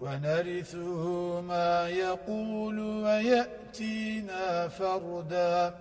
ونرثه ما يقول ويأتينا فردا.